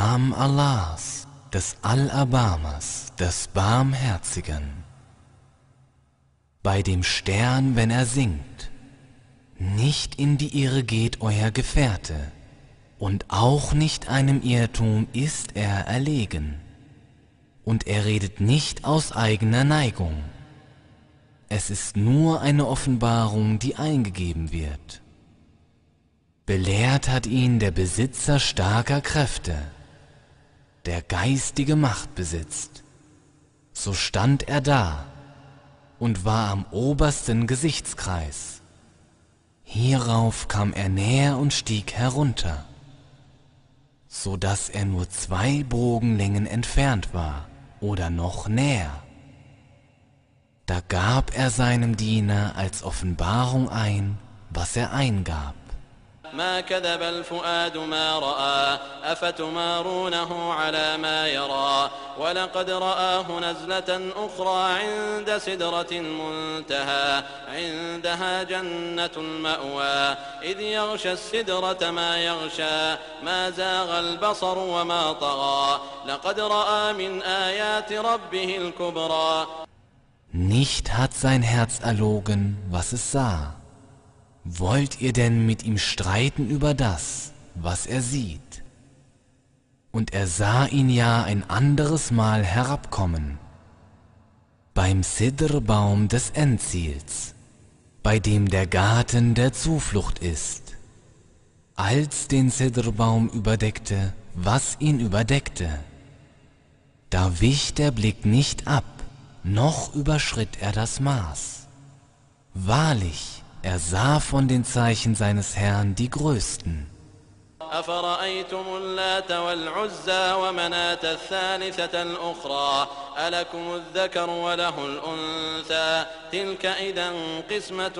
Namen Allahs, des Allerbarmers, des Barmherzigen. Bei dem Stern, wenn er sinkt, nicht in die Irre geht euer Gefährte, und auch nicht einem Irrtum ist er erlegen, und er redet nicht aus eigener Neigung. Es ist nur eine Offenbarung, die eingegeben wird. Belehrt hat ihn der Besitzer starker Kräfte, der geistige Macht besitzt. So stand er da und war am obersten Gesichtskreis. Hierauf kam er näher und stieg herunter, so dass er nur zwei Bogenlängen entfernt war oder noch näher. Da gab er seinem Diener als Offenbarung ein, was er eingab. ما كذب الفؤاد ما رأى أفتمارونه على ما يرى. ولقد رآه نزلة أخرى عند سدرة المنتهى عندها جنة المأوى. إذ يغشى السدرة ما يغشى ما زاغ البصر وما طغى. لقد رأى من آيات ربه الكبرى. Nicht hat sein Herz erlogen, was es sah. Wollt ihr denn mit ihm streiten über das, was er sieht? Und er sah ihn ja ein anderes Mal herabkommen, beim Sidrbaum des Endziels, bei dem der Garten der Zuflucht ist, als den Sidrbaum überdeckte, was ihn überdeckte. Da wich der Blick nicht ab, noch überschritt er das Maß. Wahrlich, er sah von den Zeichen seines Herrn die größten. أفرأيتم اللات والعزى ومناة الثالثة الأخرى؟ ألكم الذكر وله الأنثى. تلك إذا قسمة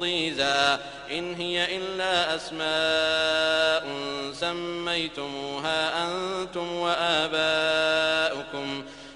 ضيزى. إن هي إلا أسماء سميتموها أنتم وآباؤكم.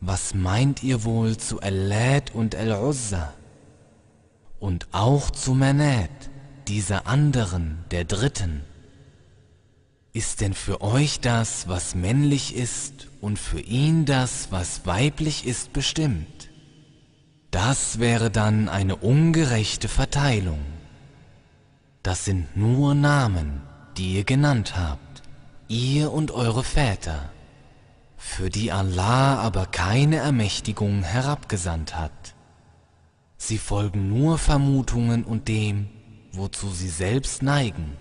Was meint ihr wohl zu Al-Lad und Al-Uzza? Und auch zu Manat, dieser anderen, der dritten? Ist denn für euch das, was männlich ist, und für ihn das, was weiblich ist, bestimmt? Das wäre dann eine ungerechte Verteilung. Das sind nur Namen, die ihr genannt habt, ihr und eure Väter für die Allah aber keine Ermächtigung herabgesandt hat. Sie folgen nur Vermutungen und dem, wozu sie selbst neigen,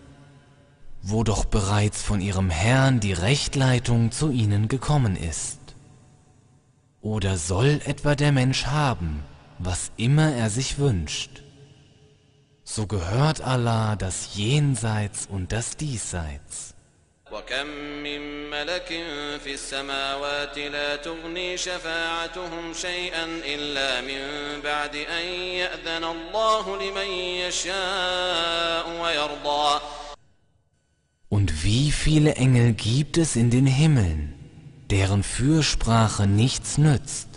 wo doch bereits von ihrem Herrn die Rechtleitung zu ihnen gekommen ist. Oder soll etwa der Mensch haben, was immer er sich wünscht? So gehört Allah das Jenseits und das Diesseits. وكم من ملك في السماوات لا تغني شفاعتهم شيئا إلا من بعد أن يأذن الله لمن يشاء ويرضى Und wie viele Engel gibt es in den Himmeln, deren Fürsprache nichts nützt,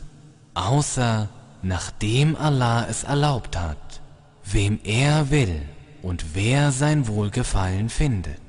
außer nachdem Allah es erlaubt hat, wem er will und wer sein Wohlgefallen findet.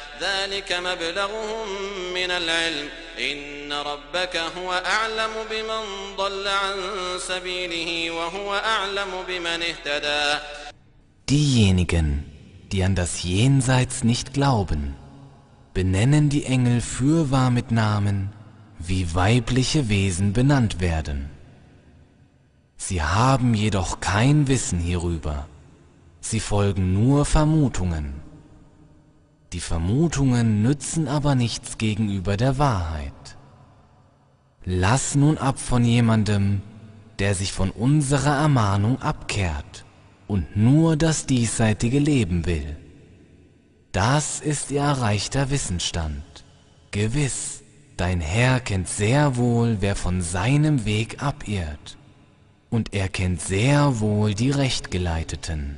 ذلك مبلغهم من العلم إن ربك هو أعلم بمن ضل عن سبيله وهو أعلم بمن اهتدى Diejenigen, die an das Jenseits nicht glauben, benennen die Engel fürwahr mit Namen, wie weibliche Wesen benannt werden. Sie haben jedoch kein Wissen hierüber, sie folgen nur Vermutungen. Die Vermutungen nützen aber nichts gegenüber der Wahrheit. Lass nun ab von jemandem, der sich von unserer Ermahnung abkehrt und nur das diesseitige Leben will. Das ist ihr erreichter Wissensstand. Gewiss, dein Herr kennt sehr wohl, wer von seinem Weg abirrt, und er kennt sehr wohl die Rechtgeleiteten.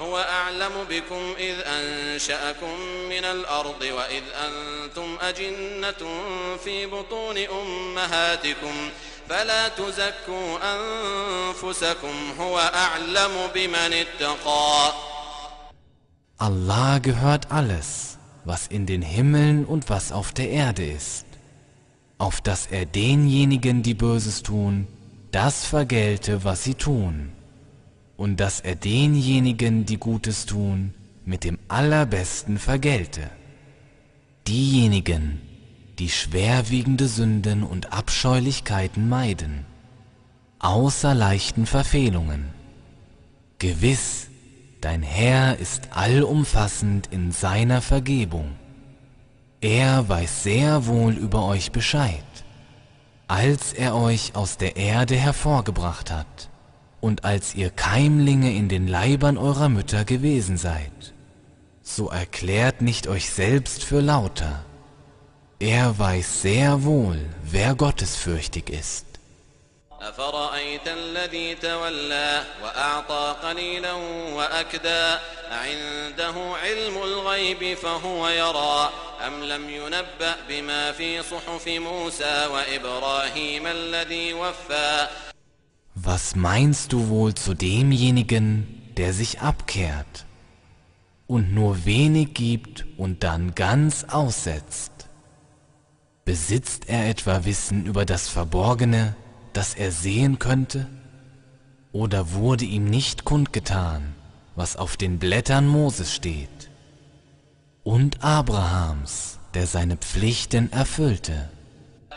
هو أعلم بكم إذ أنشأكم من الأرض وإذ أنتم أجنة في بطون أمهاتكم فلا تزكوا أنفسكم هو أعلم بمن اتقى Allah gehört alles, was in den Himmeln und was auf der Erde ist, auf dass er denjenigen, die Böses tun, das vergelte, was sie tun, und dass er denjenigen, die Gutes tun, mit dem Allerbesten vergelte. Diejenigen, die schwerwiegende Sünden und Abscheulichkeiten meiden, außer leichten Verfehlungen. Gewiss, Dein Herr ist allumfassend in seiner Vergebung. Er weiß sehr wohl über euch Bescheid, als er euch aus der Erde hervorgebracht hat und als ihr Keimlinge in den Leibern eurer Mütter gewesen seid. So erklärt nicht euch selbst für lauter. Er weiß sehr wohl, wer gottesfürchtig ist. أفرأيت الذي تولى وأعطى قليلا وأكدى عنده علم الغيب فهو يرى أم لم ينبأ بما في صحف موسى وإبراهيم الذي وفى was meinst du wohl zu demjenigen, der sich abkehrt und nur wenig gibt und dann ganz aussetzt? Besitzt er etwa Wissen über das Verborgene, das er sehen könnte? Oder wurde ihm nicht kundgetan, was auf den Blättern Moses steht? Und Abrahams, der seine Pflichten erfüllte.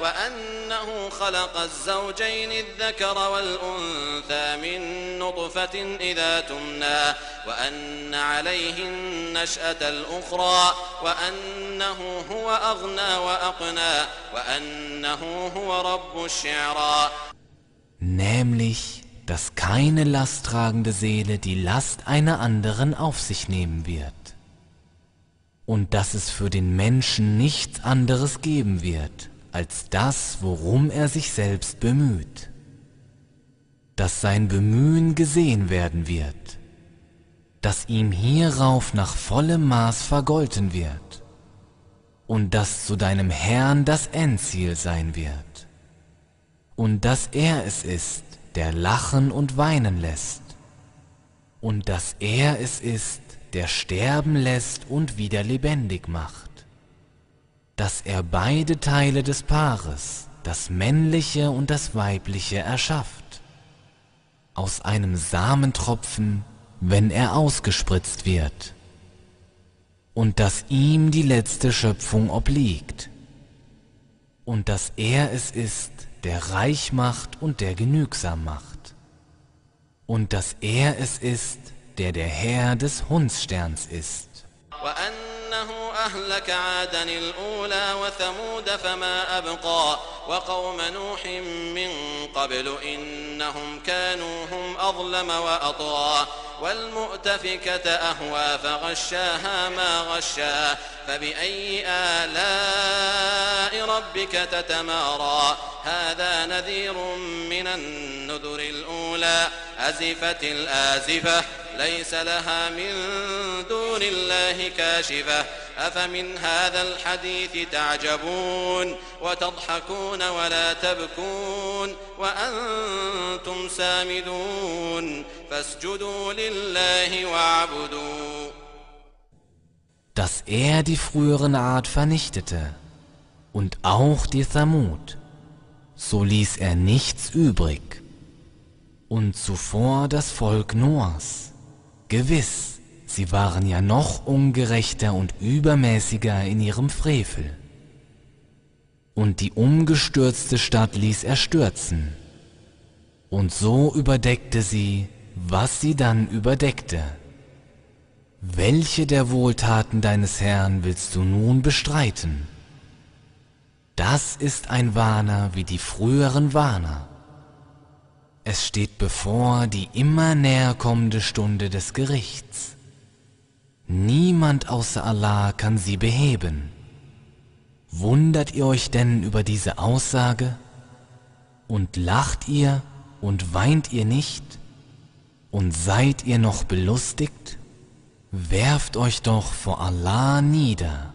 وأنه خلق الزوجين الذكر والأنثى من نطفة إذا تمنى وأن عليه النشأة الأخرى وأنه هو أغنى وأقنى وأنه هو رب الشعرى Nämlich dass keine lasttragende Seele die Last einer anderen auf sich nehmen wird und dass es für den Menschen nichts anderes geben wird als das, worum er sich selbst bemüht, dass sein Bemühen gesehen werden wird, dass ihm hierauf nach vollem Maß vergolten wird. Und dass zu deinem Herrn das Endziel sein wird. Und dass er es ist, der lachen und weinen lässt, und dass er es ist, der sterben lässt und wieder lebendig macht, dass er beide Teile des Paares, das männliche und das weibliche, erschafft, aus einem Samentropfen, wenn er ausgespritzt wird, und dass ihm die letzte Schöpfung obliegt, und dass er es ist, der reich macht und der genügsam macht. Und dass er es ist, der der Herr des Hundssterns ist. أهلك عادا الأولى وثمود فما أبقى وقوم نوح من قبل إنهم كانوا هم أظلم وأطغى والمؤتفكة أهوى فغشاها ما غشا فبأي آلاء ربك تتمارى هذا نذير من النذر الأولى أزفت الآزفة ليس لها من دون الله كاشفة أفمن هذا الحديث تعجبون وتضحكون ولا تبكون وأنتم سامدون فاسجدوا لله واعبدوا Dass er die früheren Art vernichtete und auch die Thamud, so ließ er nichts übrig. Und zuvor das Volk Noahs. Gewiss, sie waren ja noch ungerechter und übermäßiger in ihrem Frevel. Und die umgestürzte Stadt ließ er stürzen. Und so überdeckte sie, was sie dann überdeckte. Welche der Wohltaten deines Herrn willst du nun bestreiten? Das ist ein Warner wie die früheren Warner. Es steht bevor die immer näher kommende Stunde des Gerichts. Niemand außer Allah kann sie beheben. Wundert ihr euch denn über diese Aussage? Und lacht ihr und weint ihr nicht? Und seid ihr noch belustigt? Werft euch doch vor Allah nieder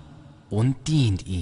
und dient ihm.